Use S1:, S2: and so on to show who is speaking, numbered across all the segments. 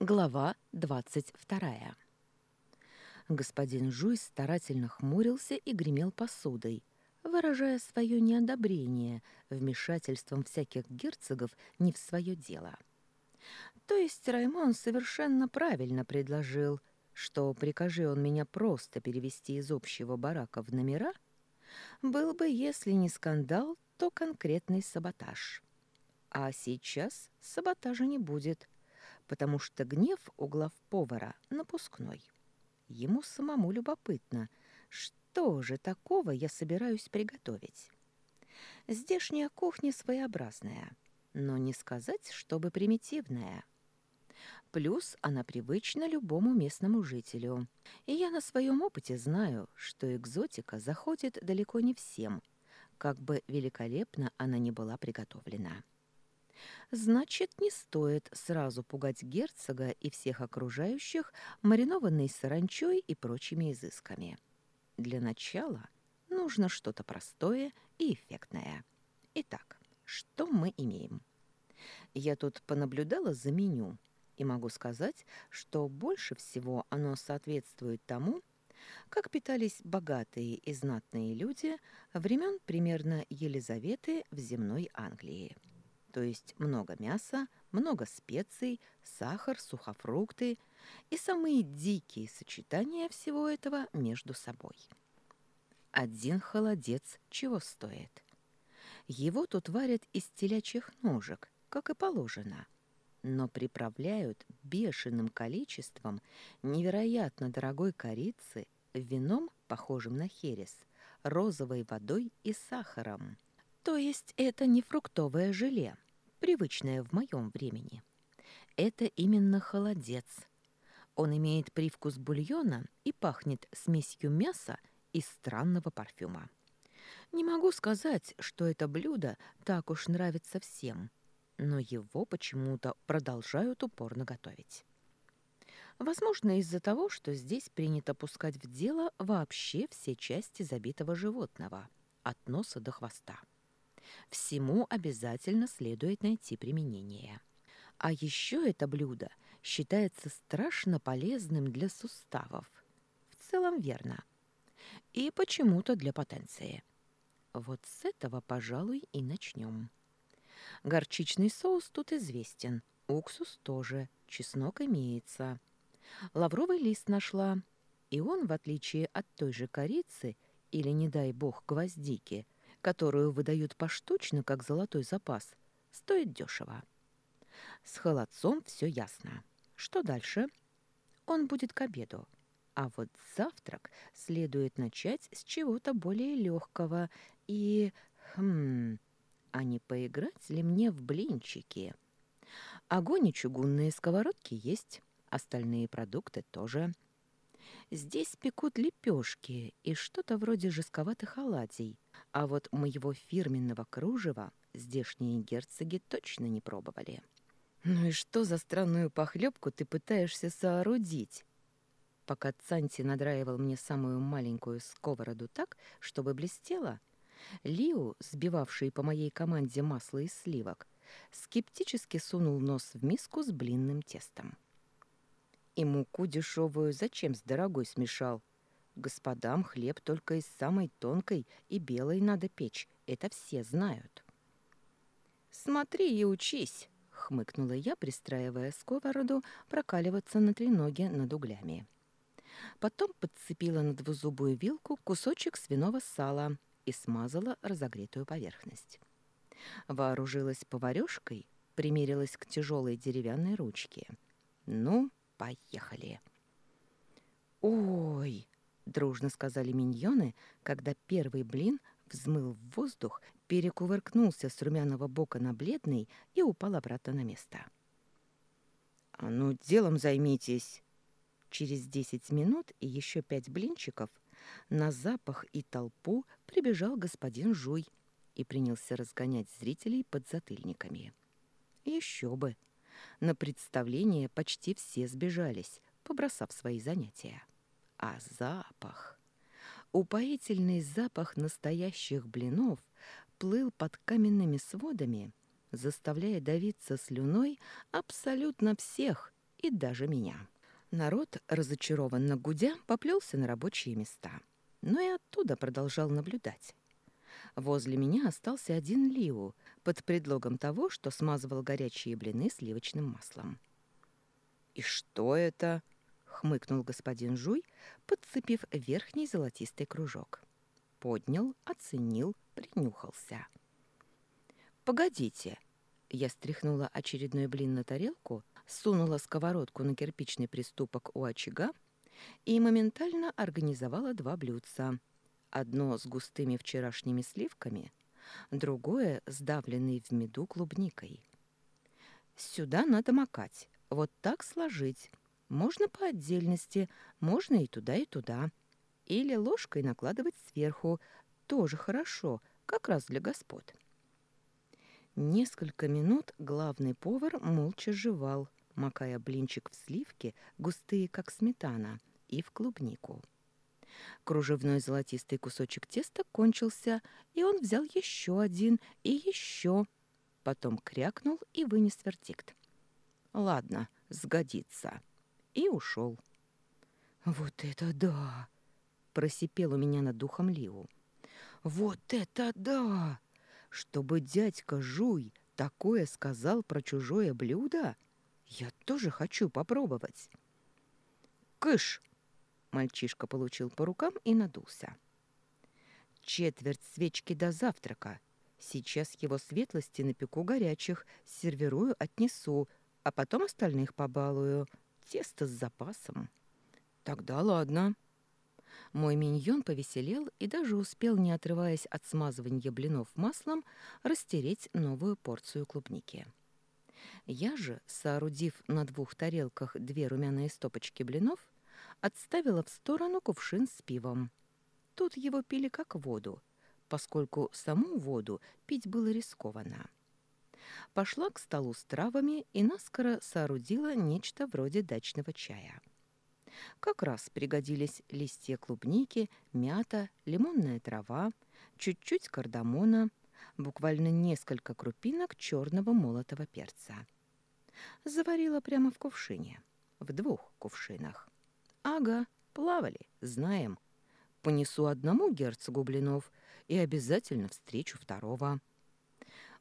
S1: Глава двадцать вторая. Господин Жуй старательно хмурился и гремел посудой, выражая свое неодобрение вмешательством всяких герцогов не в свое дело. То есть Раймон совершенно правильно предложил, что прикажи он меня просто перевести из общего барака в номера, был бы, если не скандал, то конкретный саботаж. А сейчас саботажа не будет — потому что гнев у главповара напускной. Ему самому любопытно, что же такого я собираюсь приготовить. Здешняя кухня своеобразная, но не сказать, чтобы примитивная. Плюс она привычна любому местному жителю. И я на своем опыте знаю, что экзотика заходит далеко не всем, как бы великолепно она не была приготовлена. Значит, не стоит сразу пугать герцога и всех окружающих маринованной саранчой и прочими изысками. Для начала нужно что-то простое и эффектное. Итак, что мы имеем? Я тут понаблюдала за меню и могу сказать, что больше всего оно соответствует тому, как питались богатые и знатные люди времен примерно Елизаветы в земной Англии то есть много мяса, много специй, сахар, сухофрукты и самые дикие сочетания всего этого между собой. Один холодец чего стоит? Его тут варят из телячьих ножек, как и положено, но приправляют бешеным количеством невероятно дорогой корицы вином, похожим на херес, розовой водой и сахаром. То есть это не фруктовое желе, привычное в моем времени. Это именно холодец. Он имеет привкус бульона и пахнет смесью мяса и странного парфюма. Не могу сказать, что это блюдо так уж нравится всем, но его почему-то продолжают упорно готовить. Возможно, из-за того, что здесь принято пускать в дело вообще все части забитого животного, от носа до хвоста. Всему обязательно следует найти применение. А еще это блюдо считается страшно полезным для суставов. В целом верно. И почему-то для потенции. Вот с этого, пожалуй, и начнем. Горчичный соус тут известен, уксус тоже, чеснок имеется. Лавровый лист нашла, и он, в отличие от той же корицы или, не дай бог, гвоздики, которую выдают поштучно, как золотой запас, стоит дешево. С холодцом все ясно. Что дальше? Он будет к обеду. А вот завтрак следует начать с чего-то более легкого и... Хм... А не поиграть ли мне в блинчики? Огонь и чугунные сковородки есть, остальные продукты тоже. Здесь пекут лепешки и что-то вроде жестковатых оладий, а вот моего фирменного кружева здешние герцоги точно не пробовали. «Ну и что за странную похлебку ты пытаешься соорудить?» Пока Цанти надраивал мне самую маленькую сковороду так, чтобы блестела, Лиу, сбивавший по моей команде масло из сливок, скептически сунул нос в миску с блинным тестом. И муку дешевую зачем с дорогой смешал? Господам хлеб только из самой тонкой и белой надо печь, это все знают. «Смотри и учись», — хмыкнула я, пристраивая сковороду прокаливаться на треноге над углями. Потом подцепила на двузубую вилку кусочек свиного сала и смазала разогретую поверхность. Вооружилась поварёшкой, примерилась к тяжелой деревянной ручке. «Ну, поехали!» «Ой!» Дружно сказали миньоны, когда первый блин взмыл в воздух, перекувыркнулся с румяного бока на бледный и упал обратно на место. «А ну, делом займитесь!» Через десять минут и еще пять блинчиков на запах и толпу прибежал господин Жуй и принялся разгонять зрителей под затыльниками. Еще бы! На представление почти все сбежались, побросав свои занятия. А запах... Упоительный запах настоящих блинов плыл под каменными сводами, заставляя давиться слюной абсолютно всех и даже меня. Народ, разочарованно гудя, поплелся на рабочие места, но и оттуда продолжал наблюдать. Возле меня остался один Лиу под предлогом того, что смазывал горячие блины сливочным маслом. «И что это?» — хмыкнул господин Жуй, подцепив верхний золотистый кружок. Поднял, оценил, принюхался. «Погодите!» Я стряхнула очередной блин на тарелку, сунула сковородку на кирпичный приступок у очага и моментально организовала два блюдца — Одно с густыми вчерашними сливками, другое с давленной в меду клубникой. Сюда надо макать, вот так сложить. Можно по отдельности, можно и туда, и туда. Или ложкой накладывать сверху, тоже хорошо, как раз для господ. Несколько минут главный повар молча жевал, макая блинчик в сливки, густые, как сметана, и в клубнику. Кружевной золотистый кусочек теста кончился, и он взял еще один и еще. Потом крякнул и вынес вердикт. «Ладно, сгодится». И ушел. «Вот это да!» — просипел у меня над духом Лиу. «Вот это да! Чтобы дядька Жуй такое сказал про чужое блюдо, я тоже хочу попробовать». «Кыш!» Мальчишка получил по рукам и надулся. «Четверть свечки до завтрака. Сейчас его светлости напеку горячих, сервирую, отнесу, а потом остальных побалую. Тесто с запасом». «Тогда ладно». Мой миньон повеселел и даже успел, не отрываясь от смазывания блинов маслом, растереть новую порцию клубники. Я же, соорудив на двух тарелках две румяные стопочки блинов, отставила в сторону кувшин с пивом. Тут его пили как воду, поскольку саму воду пить было рискованно. Пошла к столу с травами и наскоро соорудила нечто вроде дачного чая. Как раз пригодились листья клубники, мята, лимонная трава, чуть-чуть кардамона, буквально несколько крупинок черного молотого перца. Заварила прямо в кувшине, в двух кувшинах. Ага, плавали, знаем. Понесу одному герцогу блинов и обязательно встречу второго.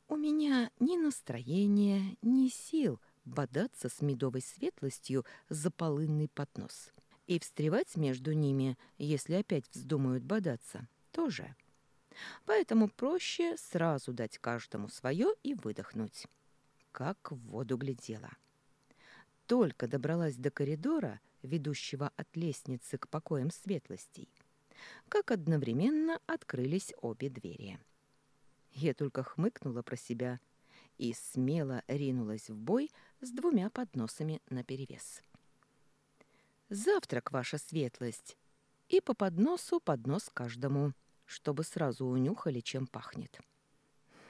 S1: У меня ни настроения, ни сил бодаться с медовой светлостью за полынный поднос. И встревать между ними, если опять вздумают бодаться, тоже. Поэтому проще сразу дать каждому свое и выдохнуть. Как в воду глядела. Только добралась до коридора — ведущего от лестницы к покоям светлостей, как одновременно открылись обе двери. Я только хмыкнула про себя и смело ринулась в бой с двумя подносами наперевес. «Завтрак, ваша светлость!» И по подносу поднос каждому, чтобы сразу унюхали, чем пахнет.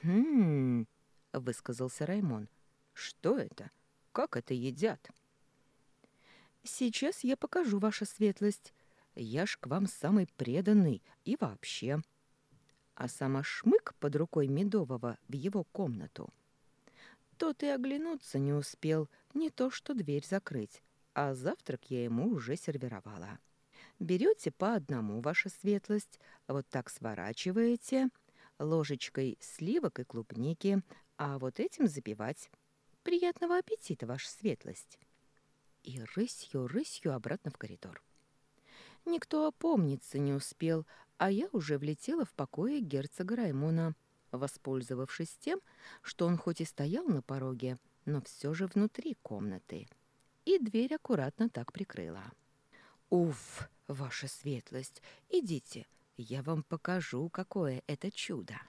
S1: «Хм...» — высказался Раймон. «Что это? Как это едят?» Сейчас я покажу, ваша светлость. Я ж к вам самый преданный и вообще. А сама шмык под рукой Медового в его комнату. Тот и оглянуться не успел, не то что дверь закрыть, а завтрак я ему уже сервировала. Берете по одному, ваша светлость, вот так сворачиваете, ложечкой сливок и клубники, а вот этим запивать. Приятного аппетита, ваша светлость и рысью-рысью обратно в коридор. Никто опомниться не успел, а я уже влетела в покое герцога Раймона, воспользовавшись тем, что он хоть и стоял на пороге, но все же внутри комнаты, и дверь аккуратно так прикрыла. «Уф, ваша светлость, идите, я вам покажу, какое это чудо!»